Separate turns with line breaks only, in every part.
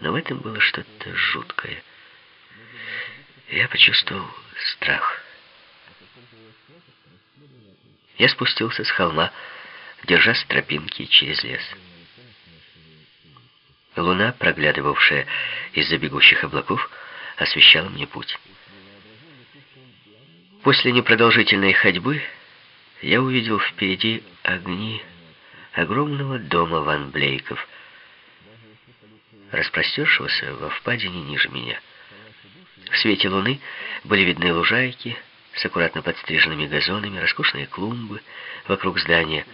но в этом было что-то жуткое. Я почувствовал страх. Я спустился с холма, держа с тропинки через лес. Луна, проглядывавшая из-за бегущих облаков, освещала мне путь. После непродолжительной ходьбы я увидел впереди огни огромного дома Ван Блейков, распростершегося во впадине ниже меня. В свете луны были видны лужайки с аккуратно подстриженными газонами, роскошные клумбы вокруг здания.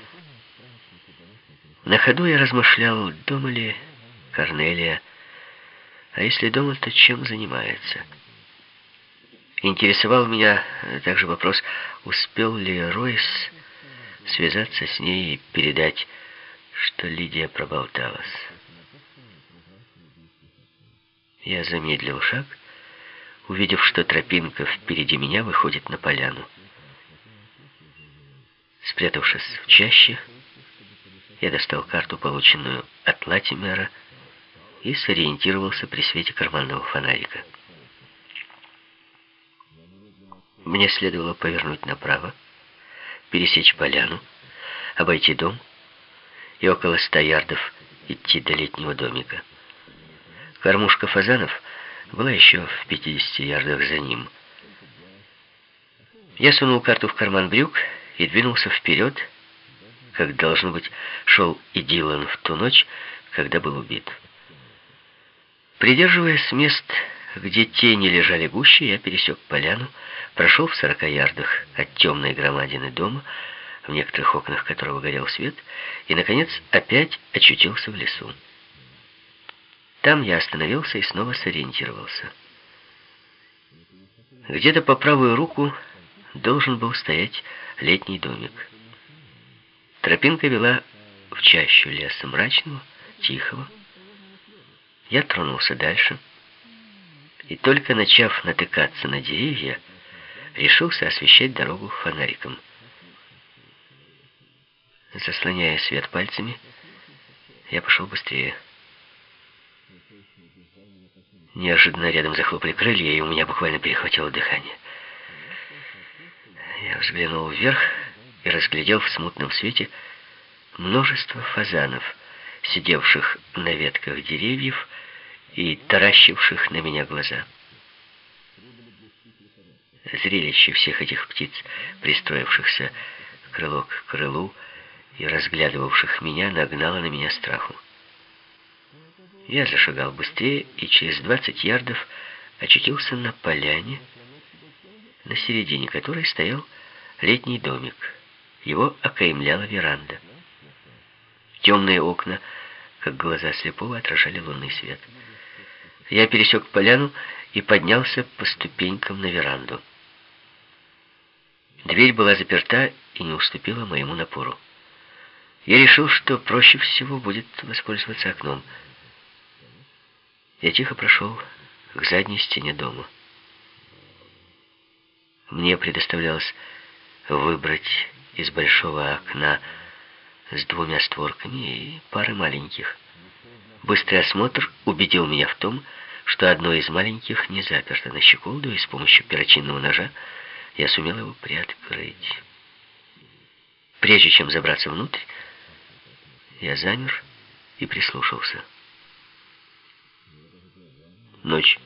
На ходу я размышлял, дома ли Корнелия, а если дома, то чем занимается. Интересовал меня также вопрос, успел ли Ройс связаться с ней и передать, что Лидия проболталась. Я замедлил шаг, увидев, что тропинка впереди меня выходит на поляну. Спрятавшись в чаще, я достал карту, полученную от Латимера, и сориентировался при свете карманного фонарика. Мне следовало повернуть направо, пересечь поляну, обойти дом и около ста ярдов идти до летнего домика. Кормушка фазанов была еще в 50 ярдах за ним. Я сунул карту в карман брюк и двинулся вперед, как, должно быть, шел и Дилан в ту ночь, когда был убит. Придерживаясь мест, где тени лежали гуще, я пересек поляну, прошел в сорока ярдах от темной громадины дома, в некоторых окнах которого горел свет, и, наконец, опять очутился в лесу. Там я остановился и снова сориентировался. Где-то по правую руку должен был стоять летний домик. Тропинка вела в чащу леса мрачного, тихого, я тронулся дальше, и только начав натыкаться на деревья, решился освещать дорогу фонариком. Заслоняя свет пальцами, я пошел быстрее. Неожиданно рядом захлопали крылья, и у меня буквально перехватило дыхание. Я взглянул вверх и разглядел в смутном свете множество фазанов — сидевших на ветках деревьев и таращивших на меня глаза. Зрелище всех этих птиц, пристроившихся крыло к крылу и разглядывавших меня, нагнало на меня страху. Я зашагал быстрее и через 20 ярдов очутился на поляне, на середине которой стоял летний домик. Его окаймляла веранда. Темные окна, как глаза слепого, отражали лунный свет. Я пересек поляну и поднялся по ступенькам на веранду. Дверь была заперта и не уступила моему напору. Я решил, что проще всего будет воспользоваться окном. Я тихо прошел к задней стене дома. Мне предоставлялось выбрать из большого окна с двумя створками и парой маленьких. Быстрый осмотр убедил меня в том, что одно из маленьких не заперто на щеколду, и с помощью перочинного ножа я сумел его приоткрыть. Прежде чем забраться внутрь, я замер и прислушался. Ночь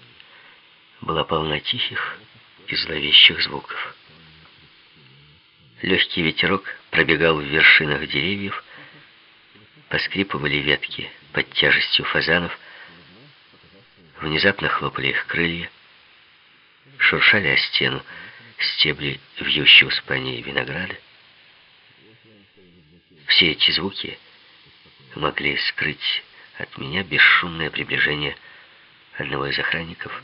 была полна тихих и зловещих звуков. Легкий ветерок пробегал в вершинах деревьев, поскрипывали ветки под тяжестью фазанов, внезапно хлопали их крылья, шуршали о стену стебли вьющегося по ней винограда. Все эти звуки могли скрыть от меня бесшумное приближение одного из охранников.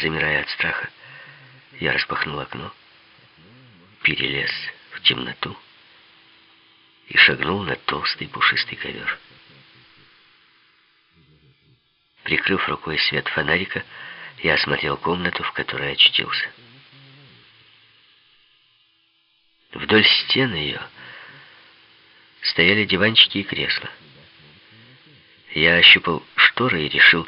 Замирая от страха, я распахнул окно перелез в темноту и шагнул на толстый пушистый ковер. Прикрыв рукой свет фонарика, я осмотрел комнату, в которой очутился. Вдоль стены ее стояли диванчики и кресла. Я ощупал шторы и решил,